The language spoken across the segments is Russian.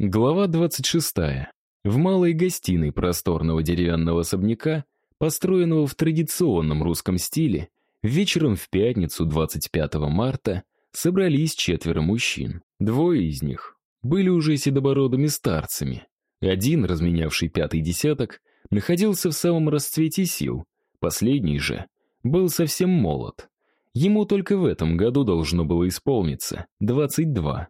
Глава 26. В малой гостиной просторного деревянного особняка, построенного в традиционном русском стиле, вечером в пятницу 25 марта собрались четверо мужчин. Двое из них были уже седобородыми старцами. Один, разменявший пятый десяток, находился в самом расцвете сил, последний же был совсем молод. Ему только в этом году должно было исполниться 22.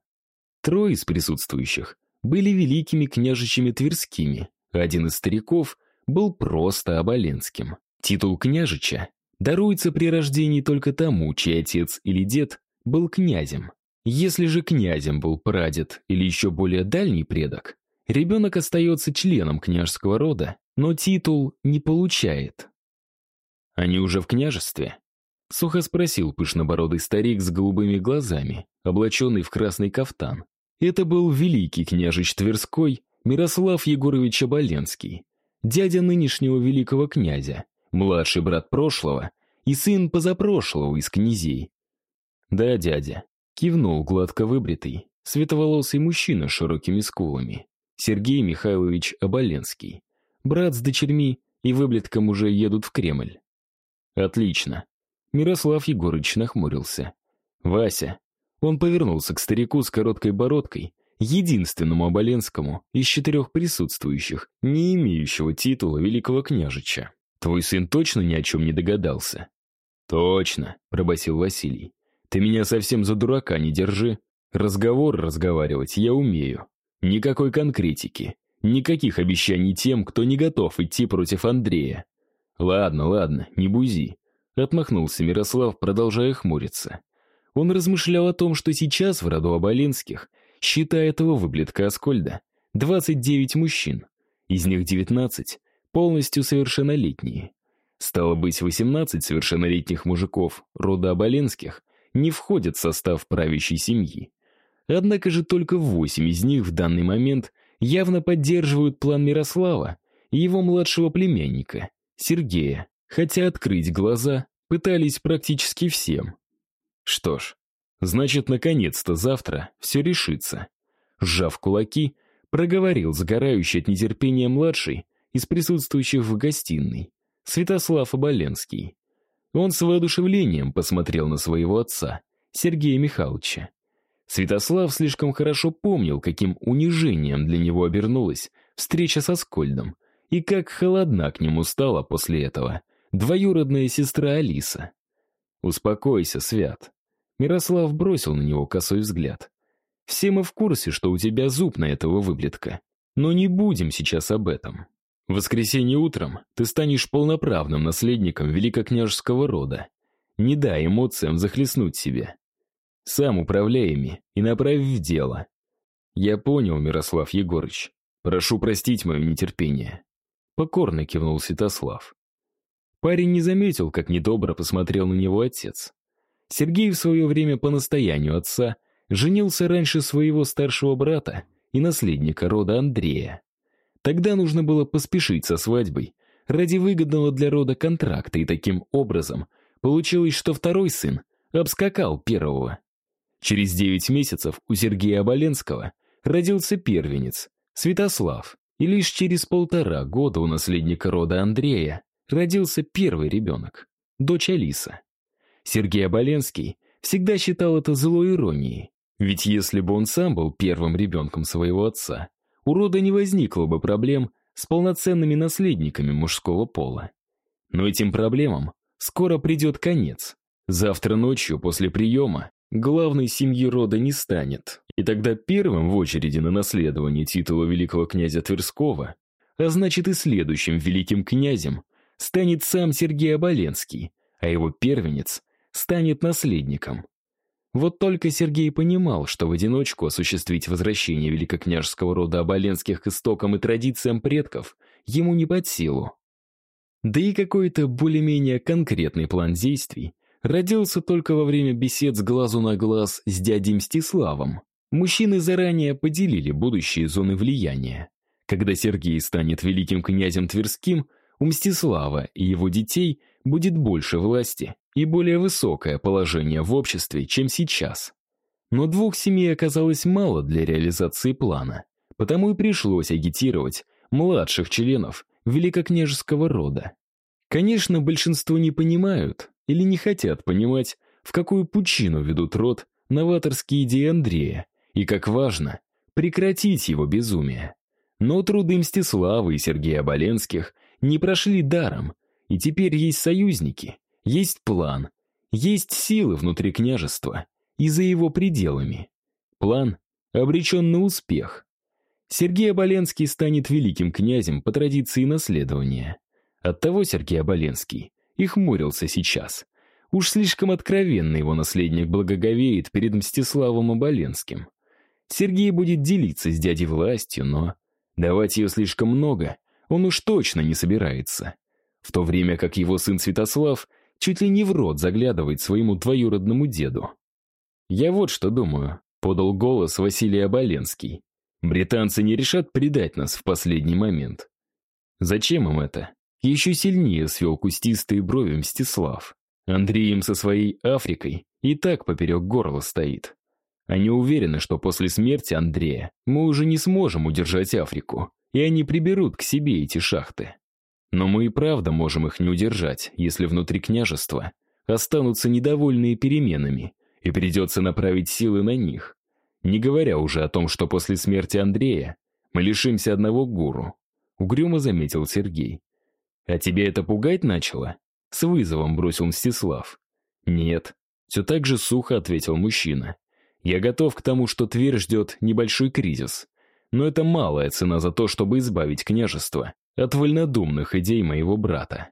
Трое из присутствующих были великими княжичами Тверскими, один из стариков был просто Оболенским. Титул княжича даруется при рождении только тому, чей отец или дед был князем. Если же князем был прадед или еще более дальний предок, ребенок остается членом княжеского рода, но титул не получает. Они уже в княжестве? Сухо спросил пышнобородый старик с голубыми глазами, облаченный в красный кафтан. Это был великий княжич Тверской Мирослав Егорович Оболенский, дядя нынешнего великого князя, младший брат прошлого и сын позапрошлого из князей. «Да, дядя», — кивнул гладко выбритый, светловолосый мужчина с широкими скулами, Сергей Михайлович Оболенский. Брат с дочерьми и выблетком уже едут в Кремль. «Отлично». Мирослав Егорыч нахмурился. «Вася, он повернулся к старику с короткой бородкой, единственному Оболенскому из четырех присутствующих, не имеющего титула великого княжича. «Твой сын точно ни о чем не догадался?» «Точно», — пробасил Василий. «Ты меня совсем за дурака не держи. Разговор разговаривать я умею. Никакой конкретики, никаких обещаний тем, кто не готов идти против Андрея. Ладно, ладно, не бузи», — отмахнулся Мирослав, продолжая хмуриться. Он размышлял о том, что сейчас в роду Оболенских, считая этого выблетка Аскольда, 29 мужчин, из них 19 полностью совершеннолетние. Стало быть, 18 совершеннолетних мужиков рода Оболенских не входят в состав правящей семьи. Однако же только 8 из них в данный момент явно поддерживают план Мирослава и его младшего племянника, Сергея, хотя открыть глаза пытались практически всем. Что ж, значит, наконец-то завтра все решится. Сжав кулаки, проговорил загорающий от нетерпения младший из присутствующих в гостиной, Святослав Оболенский. Он с воодушевлением посмотрел на своего отца, Сергея Михайловича. Святослав слишком хорошо помнил, каким унижением для него обернулась встреча со Скольдом, и как холодна к нему стала после этого двоюродная сестра Алиса. «Успокойся, Свят», Мирослав бросил на него косой взгляд. «Все мы в курсе, что у тебя зуб на этого выблетка. Но не будем сейчас об этом. В воскресенье утром ты станешь полноправным наследником великокняжеского рода. Не дай эмоциям захлестнуть себя. Сам управляй ими и направь в дело. Я понял, Мирослав Егорыч. Прошу простить мое нетерпение. Покорно кивнул Святослав. Парень не заметил, как недобро посмотрел на него отец. Сергей в свое время по настоянию отца женился раньше своего старшего брата и наследника рода Андрея. Тогда нужно было поспешить со свадьбой ради выгодного для рода контракта, и таким образом получилось, что второй сын обскакал первого. Через девять месяцев у Сергея Оболенского родился первенец, Святослав, и лишь через полтора года у наследника рода Андрея родился первый ребенок, дочь Алиса. Сергей Оболенский всегда считал это злой иронией. Ведь если бы он сам был первым ребенком своего отца, у рода не возникло бы проблем с полноценными наследниками мужского пола. Но этим проблемам скоро придет конец. Завтра ночью после приема главной семьи рода не станет, и тогда первым в очереди на наследование титула великого князя Тверского, а значит и следующим великим князем, станет сам Сергей Оболенский, а его первенец станет наследником. Вот только Сергей понимал, что в одиночку осуществить возвращение великокняжеского рода Оболенских к истокам и традициям предков ему не под силу. Да и какой-то более-менее конкретный план действий родился только во время бесед с глазу на глаз с дядей Мстиславом. Мужчины заранее поделили будущие зоны влияния. Когда Сергей станет великим князем Тверским, у Мстислава и его детей будет больше власти и более высокое положение в обществе, чем сейчас. Но двух семей оказалось мало для реализации плана, Потому и пришлось агитировать младших членов великокняжеского рода. Конечно, большинство не понимают или не хотят понимать, в какую пучину ведут род новаторские идеи Андрея, и как важно прекратить его безумие. Но труды Мстислава и Сергея Оболенских не прошли даром, и теперь есть союзники, есть план, есть силы внутри княжества и за его пределами. План обречен на успех. Сергей Оболенский станет великим князем по традиции наследования. Оттого Сергей Оболенский и хмурился сейчас. Уж слишком откровенно его наследник благоговеет перед Мстиславом Оболенским. Сергей будет делиться с дядей властью, но давать ее слишком много он уж точно не собирается. В то время как его сын Святослав чуть ли не в рот заглядывает своему двоюродному деду. «Я вот что думаю», — подал голос Василий Оболенский. «Британцы не решат предать нас в последний момент». «Зачем им это?» Еще сильнее свел кустистые брови Мстислав. Им со своей Африкой и так поперек горла стоит. Они уверены, что после смерти Андрея мы уже не сможем удержать Африку, и они приберут к себе эти шахты. Но мы и правда можем их не удержать, если внутри княжества останутся недовольные переменами, и придется направить силы на них. Не говоря уже о том, что после смерти Андрея мы лишимся одного гуру. Угрюмо заметил Сергей. «А тебе это пугать начало?» С вызовом бросил Мстислав. «Нет», — все так же сухо ответил мужчина. «Я готов к тому, что Тверь ждет небольшой кризис. Но это малая цена за то, чтобы избавить княжество от вольнодумных идей моего брата.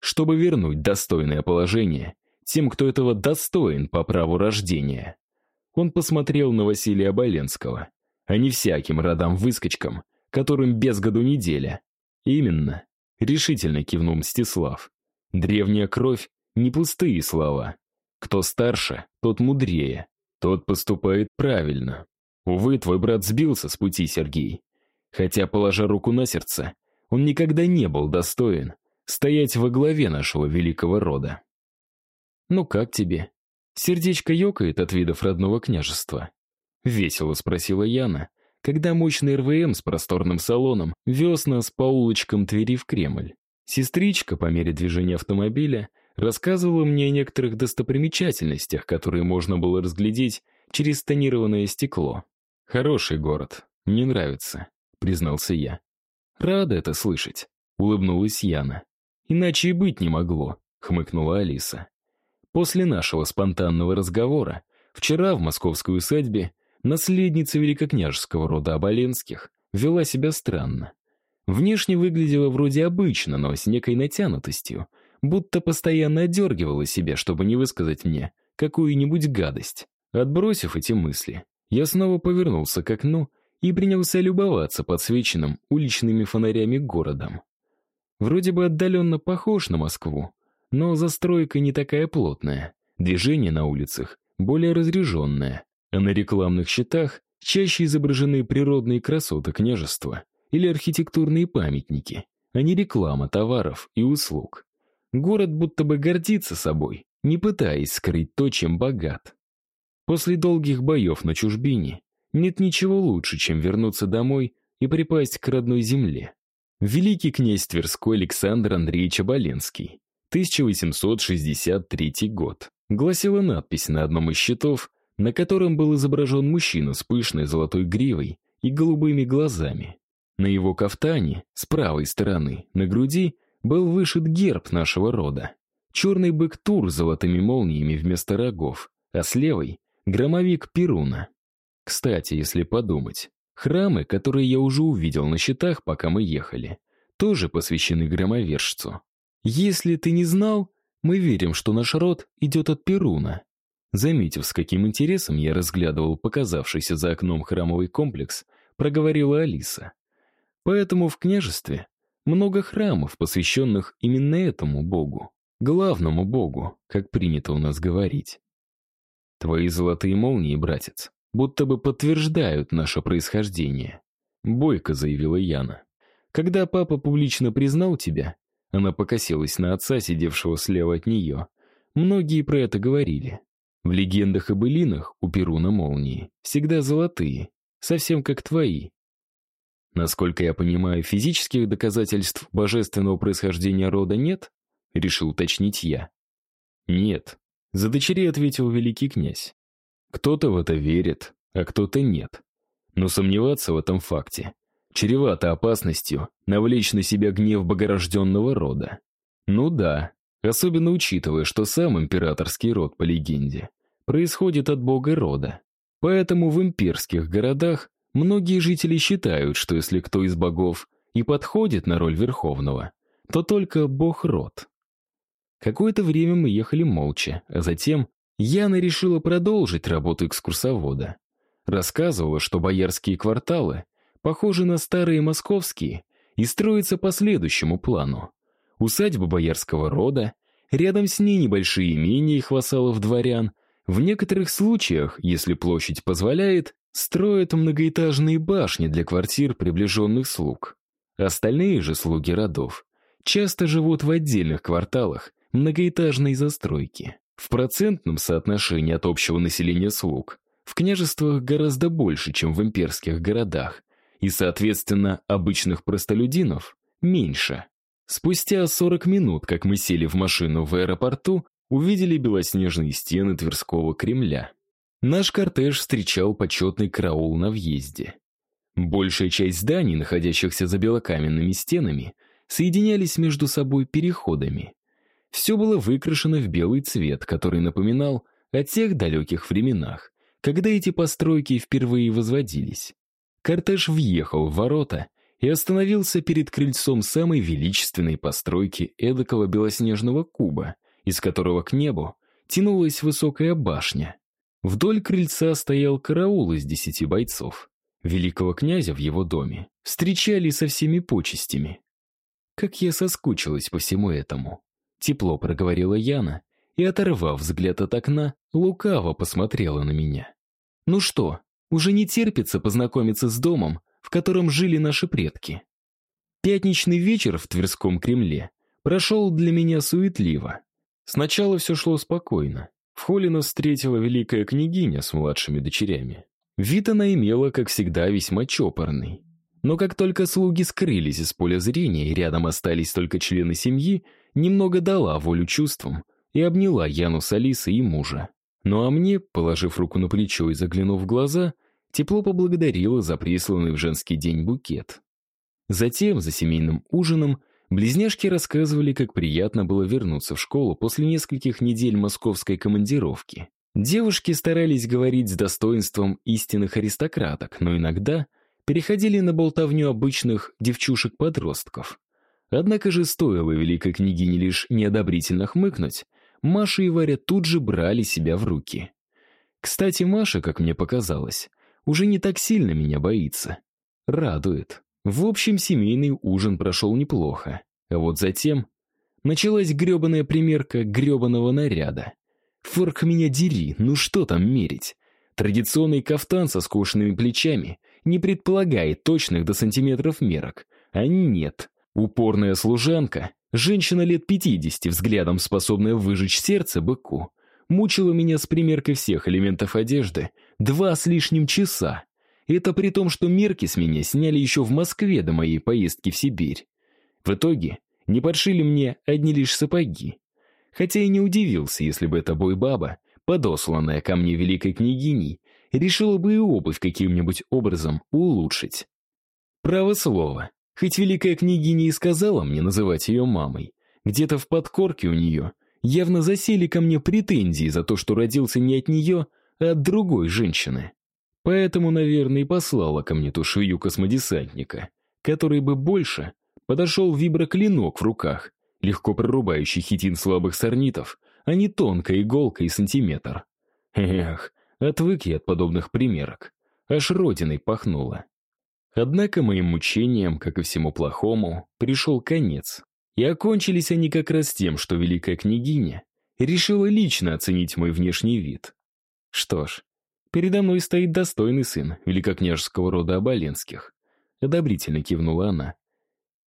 Чтобы вернуть достойное положение тем, кто этого достоин по праву рождения. Он посмотрел на Василия Боленского, а не всяким родам-выскочкам, которым без году неделя. Именно, решительно кивнул Мстислав. Древняя кровь — не пустые слова. Кто старше, тот мудрее, тот поступает правильно. Увы, твой брат сбился с пути, Сергей. Хотя, положа руку на сердце, он никогда не был достоин стоять во главе нашего великого рода. «Ну как тебе? Сердечко ёкает от видов родного княжества?» Весело спросила Яна, когда мощный РВМ с просторным салоном вез нас по улочкам Твери в Кремль. Сестричка, по мере движения автомобиля, рассказывала мне о некоторых достопримечательностях, которые можно было разглядеть через тонированное стекло. «Хороший город, мне нравится», — признался я. «Рада это слышать», — улыбнулась Яна. «Иначе и быть не могло», — хмыкнула Алиса. После нашего спонтанного разговора вчера в московской усадьбе наследница великокняжеского рода Оболенских вела себя странно. Внешне выглядела вроде обычно, но с некой натянутостью, будто постоянно одергивала себя, чтобы не высказать мне какую-нибудь гадость. Отбросив эти мысли, я снова повернулся к окну и принялся любоваться подсвеченным уличными фонарями городом. Вроде бы отдаленно похож на Москву, но застройка не такая плотная, движение на улицах более разреженное, а на рекламных щитах чаще изображены природные красоты княжества или архитектурные памятники, а не реклама товаров и услуг. Город будто бы гордится собой, не пытаясь скрыть то, чем богат. После долгих боев на чужбине нет ничего лучше, чем вернуться домой и припасть к родной земле. Великий князь Тверской Александр Андреевич Оболенский, 1863 год, гласила надпись на одном из щитов, на котором был изображен мужчина с пышной золотой гривой и голубыми глазами. На его кафтане, с правой стороны, на груди, был вышит герб нашего рода. Черный бык Тур с золотыми молниями вместо рогов, а с левой — громовик Перуна. Кстати, если подумать, храмы, которые я уже увидел на счетах, пока мы ехали, тоже посвящены громовержцу. Если ты не знал, мы верим, что наш род идет от Перуна. Заметив, с каким интересом я разглядывал показавшийся за окном храмовый комплекс, проговорила Алиса. Поэтому в княжестве много храмов, посвященных именно этому богу, главному богу, как принято у нас говорить. Твои золотые молнии, братец, будто бы подтверждают наше происхождение. Бойко заявила Яна. Когда папа публично признал тебя, она покосилась на отца, сидевшего слева от нее. Многие про это говорили. В легендах и былинах у Перуна молнии всегда золотые, совсем как твои. Насколько я понимаю, физических доказательств божественного происхождения рода нет? Решил уточнить я. Нет. За дочерей ответил великий князь. Кто-то в это верит, а кто-то нет. Но сомневаться в этом факте чревато опасностью навлечь на себя гнев богорожденного рода. Ну да, особенно учитывая, что сам императорский род, по легенде, происходит от бога рода. Поэтому в имперских городах многие жители считают, что если кто из богов и подходит на роль верховного, то только бог-род. Какое-то время мы ехали молча, а затем Яна решила продолжить работу экскурсовода. Рассказывала, что боярские кварталы похожи на старые московские и строятся по следующему плану. Усадьба боярского рода, рядом с ней небольшие имения их вассалов-дворян, в некоторых случаях, если площадь позволяет, строят многоэтажные башни для квартир приближенных слуг. Остальные же слуги родов часто живут в отдельных кварталах многоэтажной застройки. В процентном соотношении от общего населения слуг в княжествах гораздо больше, чем в имперских городах, и, соответственно, обычных простолюдинов меньше. Спустя 40 минут, как мы сели в машину в аэропорту, увидели белоснежные стены Тверского Кремля. Наш кортеж встречал почетный караул на въезде. Большая часть зданий, находящихся за белокаменными стенами, соединялись между собой переходами. Все было выкрашено в белый цвет, который напоминал о тех далеких временах, когда эти постройки впервые возводились. Кортеж въехал в ворота и остановился перед крыльцом самой величественной постройки эдакого белоснежного куба, из которого к небу тянулась высокая башня. Вдоль крыльца стоял караул из десяти бойцов. Великого князя в его доме встречали со всеми почестями. Как я соскучилась по всему этому. Тепло проговорила Яна и, оторвав взгляд от окна, лукаво посмотрела на меня. «Ну что, уже не терпится познакомиться с домом, в котором жили наши предки?» Пятничный вечер в Тверском Кремле прошел для меня суетливо. Сначала все шло спокойно. В холле нас встретила великая княгиня с младшими дочерями. Вид она имела, как всегда, весьма чопорный. Но как только слуги скрылись из поля зрения и рядом остались только члены семьи, немного дала волю чувствам и обняла Яну с Алисой и мужа. Ну а мне, положив руку на плечо и заглянув в глаза, тепло поблагодарила за присланный в женский день букет. Затем, за семейным ужином, близняшки рассказывали, как приятно было вернуться в школу после нескольких недель московской командировки. Девушки старались говорить с достоинством истинных аристократок, но иногда переходили на болтовню обычных девчушек-подростков. Однако же стоило великой княгине лишь неодобрительно хмыкнуть, Маша и Варя тут же брали себя в руки. Кстати, Маша, как мне показалось, уже не так сильно меня боится. Радует. В общем, семейный ужин прошел неплохо. А вот затем началась гребаная примерка гребаного наряда. Форк меня дери, ну что там мерить? Традиционный кафтан со скошенными плечами не предполагает точных до сантиметров мерок. А нет, Упорная служанка, женщина лет 50, взглядом способная выжечь сердце быку, мучила меня с примеркой всех элементов одежды два с лишним часа. Это при том, что мерки с меня сняли еще в Москве до моей поездки в Сибирь. В итоге не подшили мне одни лишь сапоги. Хотя и не удивился, если бы эта бойбаба, подосланная ко мне великой княгиней, решила бы и обувь каким-нибудь образом улучшить. Право слово, Хоть великая княгиня и сказала мне называть ее мамой, где-то в подкорке у нее явно засели ко мне претензии за то, что родился не от нее, а от другой женщины. Поэтому, наверное, и послала ко мне ту швею космодесантника, который бы больше подошел виброклинок в руках, легко прорубающий хитин слабых сорнитов, а не тонкая иголка и сантиметр. Эх, отвык я от подобных примерок. Аж родиной пахнуло. Однако моим мучениям, как и всему плохому, пришел конец. И окончились они как раз тем, что великая княгиня решила лично оценить мой внешний вид. Что ж, передо мной стоит достойный сын великокняжеского рода Оболенских. Одобрительно кивнула она.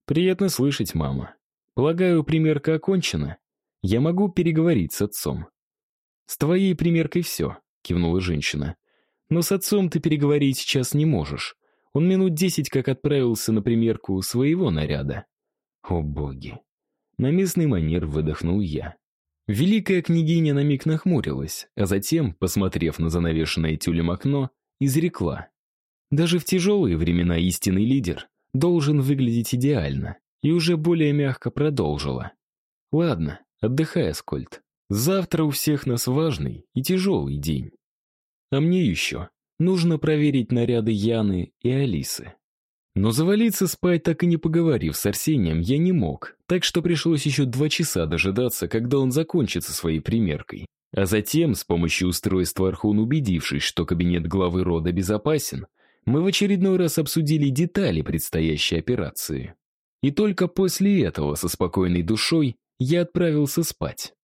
Приятно слышать, мама. Полагаю, примерка окончена. Я могу переговорить с отцом. С твоей примеркой все, кивнула женщина. Но с отцом ты переговорить сейчас не можешь. он минут десять как отправился на примерку своего наряда. О боги! На местный манер выдохнул я. Великая княгиня на миг нахмурилась, а затем, посмотрев на занавешенное тюлем окно, изрекла. Даже в тяжелые времена истинный лидер должен выглядеть идеально, и уже более мягко продолжила. Ладно, отдыхай, Аскольд. Завтра у всех нас важный и тяжелый день. А мне еще нужно проверить наряды Яны и Алисы. Но завалиться спать, так и не поговорив с Арсением, я не мог, так что пришлось еще два часа дожидаться, когда он закончит со своей примеркой. А затем, с помощью устройства Архун, убедившись, что кабинет главы рода безопасен, мы в очередной раз обсудили детали предстоящей операции. И только после этого, со спокойной душой, я отправился спать.